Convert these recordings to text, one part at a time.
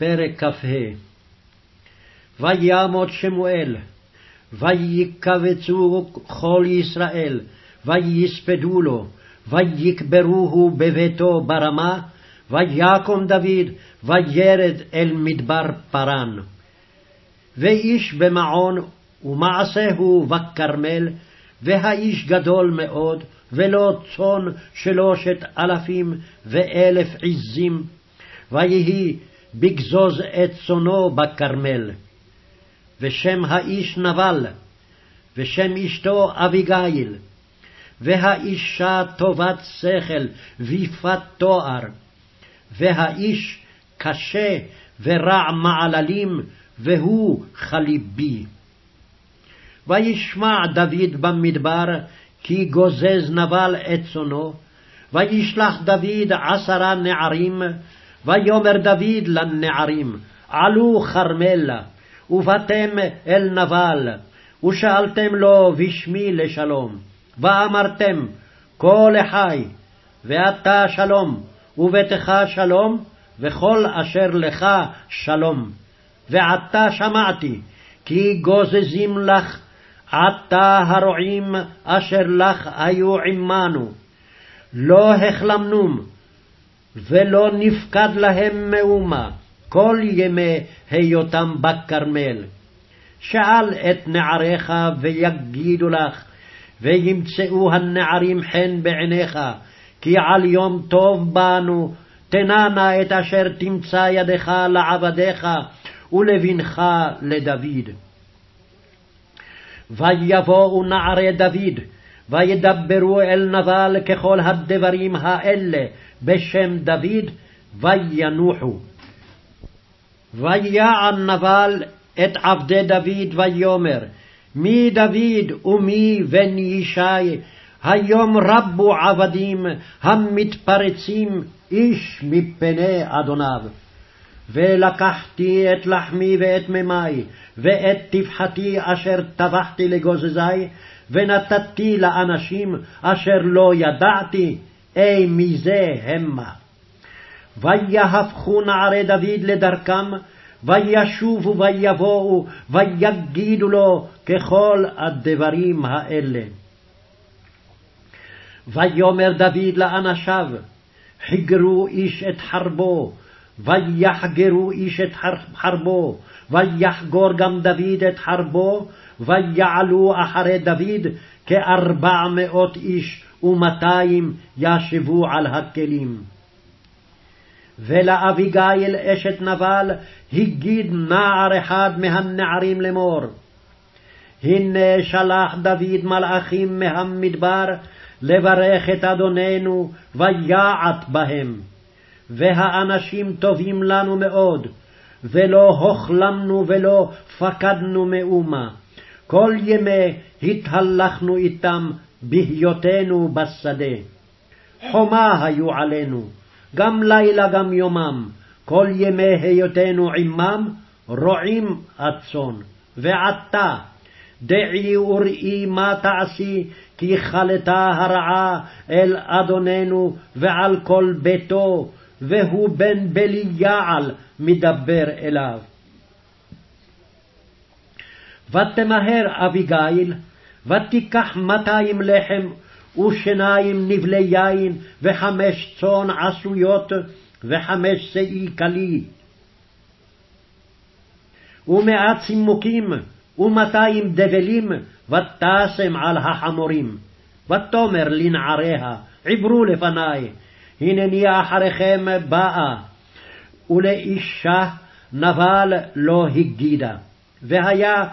פרק כ"ה וימות שמואל, ויקבצו כל ישראל, ויספדו לו, ויקברוהו בביתו ברמה, ויקום דוד, וירד אל מדבר פרן. ואיש במעון, ומעשהו בכרמל, והאיש גדול מאוד, ולא צאן שלושת אלפים ואלף עזים, ויהי בגזוז את צאנו בכרמל. ושם האיש נבל, ושם אשתו אביגיל, והאישה טובת שכל ויפת תואר, והאיש קשה ורע מעללים, והוא חליבי. וישמע דוד במדבר, כי גוזז נבל את צאנו, וישלח דוד עשרה נערים, ויאמר דוד לנערים, עלו כרמלה, ובאתם אל נבל, ושאלתם לו בשמי לשלום, ואמרתם, כה לחי, ואתה שלום, וביתך שלום, וכל אשר לך שלום. ועתה שמעתי, כי גוזזים לך עתה הרועים אשר לך היו עמנו. לא החלמנום, ולא נפקד להם מאומה, כל ימי היותם בכרמל. שאל את נעריך ויגידו לך, וימצאו הנערים חן בעיניך, כי על יום טוב באנו, תננה את אשר תמצא ידך לעבדיך, ולבנך לדוד. ויבואו נערי דוד, וידברו אל נבל ככל הדברים האלה בשם דוד, וינוחו. ויען נבל את עבדי דוד ויאמר, מי דוד ומי בן ישי, היום רבו עבדים המתפרצים איש מפני אדוניו. ולקחתי את לחמי ואת ממי, ואת טבחתי אשר טבחתי לגוזזי, ונתתי לאנשים אשר לא ידעתי, אי מזה המה. ויהפכו נערי דוד לדרכם, וישובו ויבואו, ויגידו לו ככל הדברים האלה. ויאמר דוד לאנשיו, חיגרו איש את חרבו, ויחגרו איש את חרבו, ויחגור גם דוד את חרבו, ויעלו אחרי דוד כארבע מאות איש, ומאתיים ישבו על הכלים. ולאביגיל אשת נבל הגיד נער אחד מהנערים לאמור. הנה שלח דוד מלאכים מהמדבר לברך את אדוננו, ויעט בהם. והאנשים טובים לנו מאוד, ולא הוכלמנו ולא פקדנו מאומה. כל ימי התהלכנו איתם בהיותנו בשדה. חומה היו עלינו, גם לילה גם יומם, כל ימי היותנו עמם, רועים הצאן. ועתה, דעי וראי מה תעשי, כי חלתה הרעה אל אדוננו ועל כל ביתו, והוא בן בליעל מדבר אליו. ותמהר אביגיל, ותיקח מאתיים לחם ושניים נבלי יין, וחמש צאן עשויות, וחמש שאי כלי. ומאת צימוקים, ומאתיים דבלים, ותשם על החמורים. ותאמר לנעריה, עברו לפני, הנני אחריכם באה. ולאישה נבל לא הגידה. והיה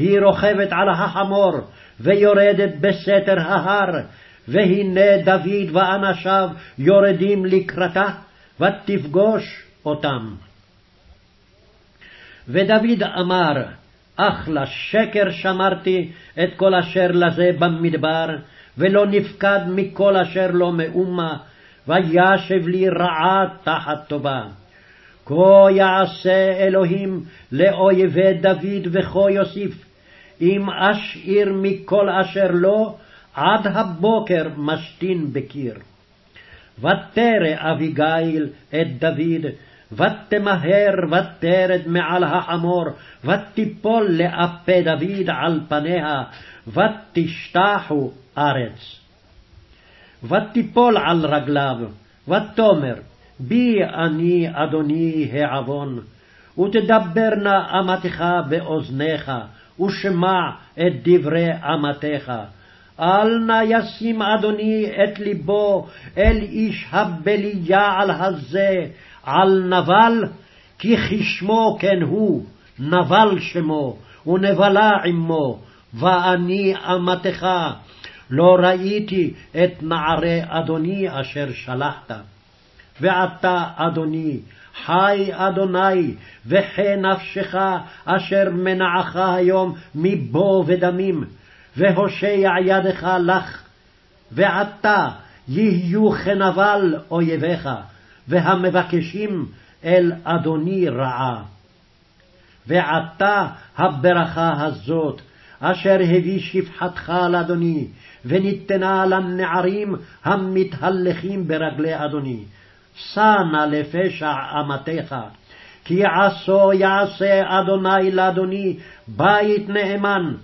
היא רוכבת על החמור, ויורדת בסתר ההר, והנה דוד ואנשיו יורדים לקראתה, ותפגוש אותם. ודוד אמר, אך לשקר שמרתי את כל אשר לזה במדבר, ולא נפקד מכל אשר לא מאומה, וישב לי רעה תחת טובה. כה יעשה אלוהים לאויבי דוד וכה יוסיף, אם אשאיר מכל אשר לו, עד הבוקר משתין בקיר. ותרא אביגיל את דוד, ותמהר ותרד מעל החמור, ותיפול לאפי דוד על פניה, ותשתחו ארץ. ותיפול על רגליו, ותאמר, בי אני אדוני העוון, ותדבר נא אמתך באוזניך, ושמע את דברי אמתך. אל נא ישים אדוני את לבו אל איש הבליעל הזה, על נבל, כי כשמו כן הוא, נבל שמו, ונבלה עמו, ואני אמתך, לא ראיתי את נערי אדוני אשר שלחת. ועתה, אדוני, חי אדוני, וחי נפשך אשר מנעך היום מבוא ודמים, והושע ידך לך. ועתה יהיו כנבל אויביך, והמבקשים אל אדוני רעה. ועתה הברכה הזאת, אשר הביא שפחתך לאדוני, וניתנה לנערים המתהלכים ברגלי אדוני. שא נא לפשע אמתך, כי עשו יעשה אדוני לאדוני בית נאמן,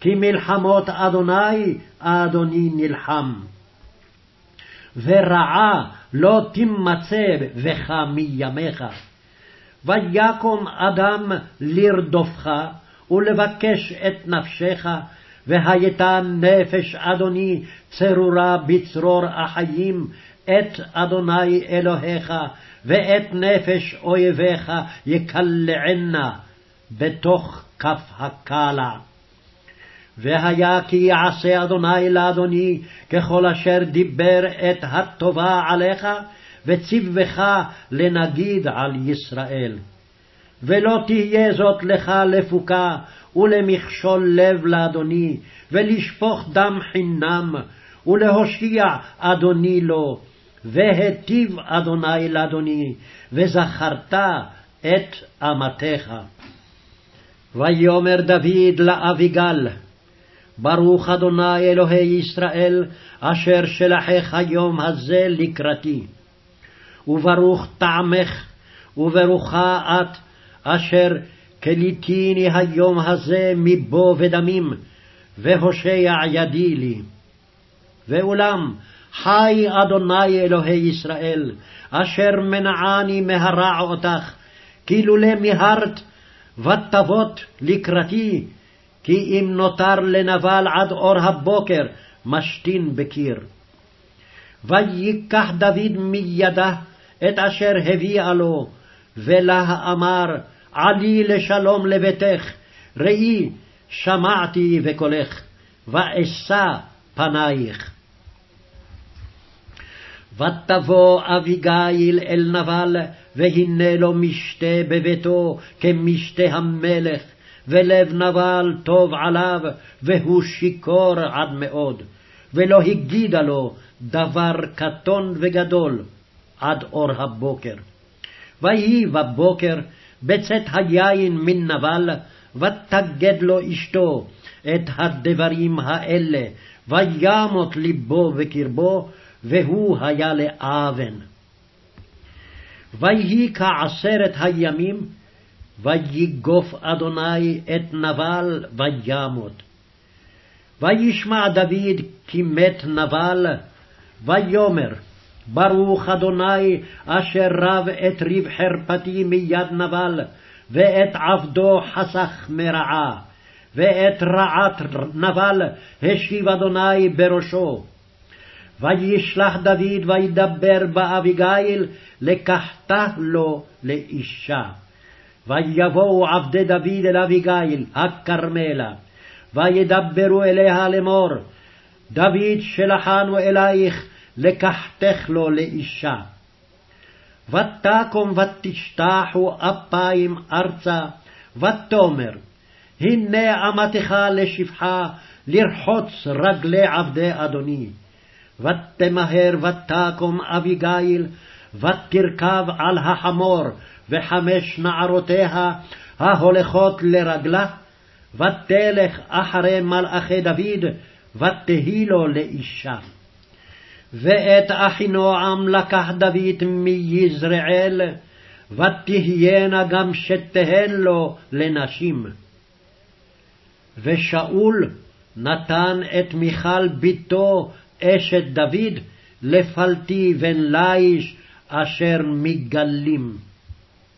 כי מלחמות אדוני אדוני נלחם. ורעה לא תימצא בך מימיך. ויקום אדם לרדופך ולבקש את נפשך, והייתה נפש אדוני צרורה בצרור החיים, את אדוני אלוהיך, ואת נפש אויביך יקלענה בתוך כף הקלה. והיה כי יעשה אדוני לאדוני ככל אשר דיבר את הטובה עליך, וציווך לנגיד על ישראל. ולא תהיה זאת לך לפוקה ולמכשול לב לאדוני, ולשפוך דם חינם, ולהושיע אדוני לו, והיטיב אדוני לאדוני, וזכרת את אמתך. ויאמר דוד לאביגל, ברוך אדוני אלוהי ישראל, אשר שלחך היום הזה לקראתי. וברוך טעמך, וברוכה את, אשר כליתיני היום הזה מבוא ודמים, והושע ידי לי. ואולם, חי אדוני אלוהי ישראל, אשר מנעני מהרע אותך, כי לולא מיהרת ותבות לקראתי, כי אם נותר לנבל עד אור הבוקר, משתין בקיר. ויקח דוד מידה את אשר הביאה לו, ולה אמר, עלי לשלום לביתך, ראי, שמעתי בקולך, ואשא פנייך. ותבוא אביגיל אל נבל, והנה לו משתה בביתו כמשתה המלך, ולב נבל טוב עליו, והוא שיכור עד מאוד, ולא הגידה לו דבר קטון וגדול עד אור הבוקר. ויהי בבוקר בצאת היין מן נבל, ותגד לו אשתו את הדברים האלה, וימות ליבו בקרבו, והוא היה לאבן. ויהי כעשרת הימים, ויגוף אדוני את נבל וימות. וישמע דוד כי מת נבל, ויאמר ברוך אדוני אשר רב את ריב חרפתי מיד נבל, ואת עבדו חסך מרעה, ואת רעת נבל השיב אדוני בראשו. וישלח דוד וידבר באביגיל, לקחתה לו לאישה. ויבואו עבדי דוד אל אביגיל, הכרמלה, וידברו אליה לאמור, דוד שלחנו אלייך, לקחתך לו לאישה. ותקום ותשתחו אפיים ארצה, ותאמר, הנה אמתך לשפחה, לרחוץ רגלי עבדי אדוני. ותמהר ותקום אביגיל, ותרכב על החמור, וחמש נערותיה ההולכות לרגלה, ותלך אחרי מלאכי דוד, ותהי לו לאישה. ואת אחינועם לקח דוד מיזרעאל, ותהיינה גם שתיהן לו לנשים. ושאול נתן את מיכל בתו אשת דוד לפלטי בן ליש אשר מגלים.